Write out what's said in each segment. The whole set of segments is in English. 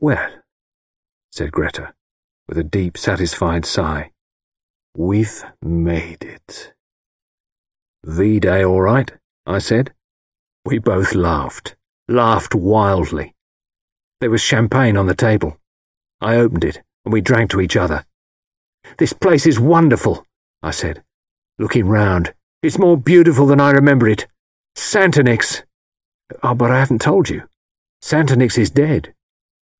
Well, said Greta, with a deep, satisfied sigh, we've made it. V-Day all right, I said. We both laughed, laughed wildly. There was champagne on the table. I opened it, and we drank to each other. This place is wonderful, I said, looking round. It's more beautiful than I remember it. Santonix. Oh, but I haven't told you. Santonix is dead.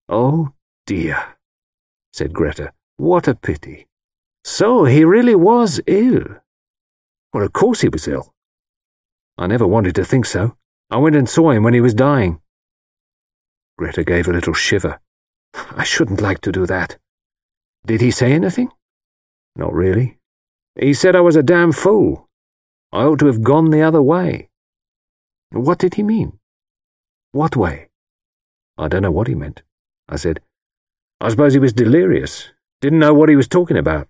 Oh, dear, said Greta. What a pity. So he really was ill. Well, of course he was ill. I never wanted to think so. I went and saw him when he was dying. Greta gave a little shiver. I shouldn't like to do that. Did he say anything? Not really. He said I was a damn fool. I ought to have gone the other way. What did he mean? What way? I don't know what he meant, I said. I suppose he was delirious, didn't know what he was talking about.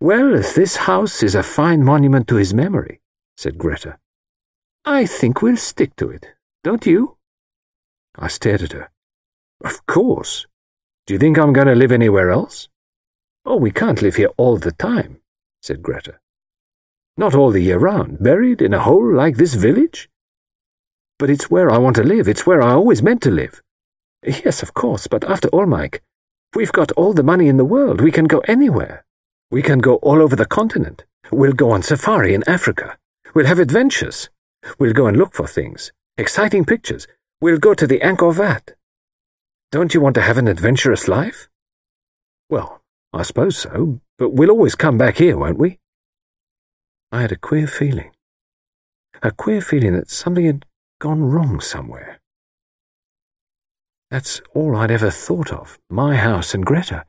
Well, this house is a fine monument to his memory, said Greta. I think we'll stick to it, don't you? I stared at her. Of course. Do you think I'm going to live anywhere else? Oh, we can't live here all the time, said Greta. Not all the year round, buried in a hole like this village? But it's where I want to live, it's where I always meant to live. Yes, of course, but after all, Mike, we've got all the money in the world, we can go anywhere. We can go all over the continent. We'll go on safari in Africa. We'll have adventures. We'll go and look for things. Exciting pictures. We'll go to the Angkor Wat. Don't you want to have an adventurous life? Well, I suppose so, but we'll always come back here, won't we? I had a queer feeling. A queer feeling that something had gone wrong somewhere. That's all I'd ever thought of, my house and Greta.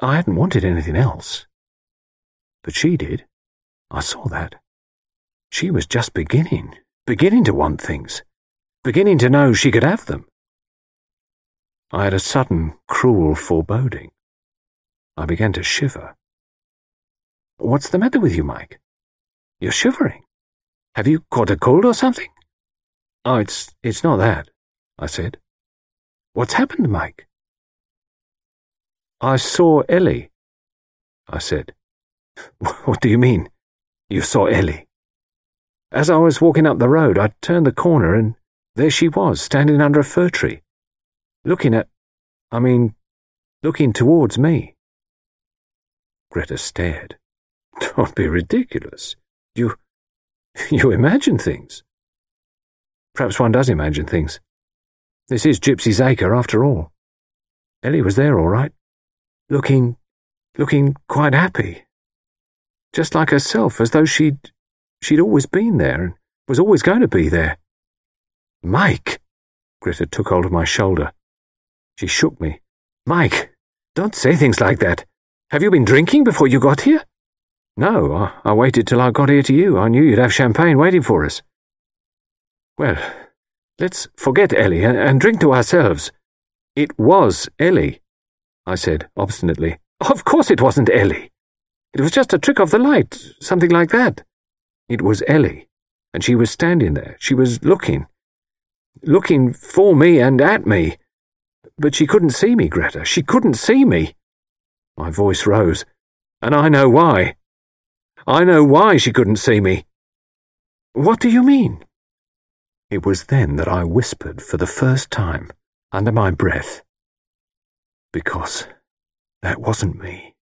I hadn't wanted anything else. But she did. I saw that. She was just beginning, beginning to want things, beginning to know she could have them. I had a sudden, cruel foreboding. I began to shiver. What's the matter with you, Mike? You're shivering. Have you caught a cold or something? Oh, it's, it's not that, I said. What's happened, Mike? I saw Ellie, I said. What do you mean? You saw Ellie? As I was walking up the road, I turned the corner and there she was, standing under a fir tree. Looking at, I mean, looking towards me. Greta stared. Don't be ridiculous. You, you imagine things. Perhaps one does imagine things. This is Gypsy's Acre, after all. Ellie was there, all right. Looking, looking quite happy just like herself, as though she'd she'd always been there and was always going to be there. Mike! Greta took hold of my shoulder. She shook me. Mike, don't say things like that. Have you been drinking before you got here? No, I, I waited till I got here to you. I knew you'd have champagne waiting for us. Well, let's forget Ellie and, drink to ourselves. It was Ellie, I said obstinately. Of course it wasn't Ellie. It was just a trick of the light, something like that. It was Ellie, and she was standing there. She was looking. Looking for me and at me. But she couldn't see me, Greta. She couldn't see me. My voice rose, and I know why. I know why she couldn't see me. What do you mean? It was then that I whispered for the first time, under my breath, because that wasn't me.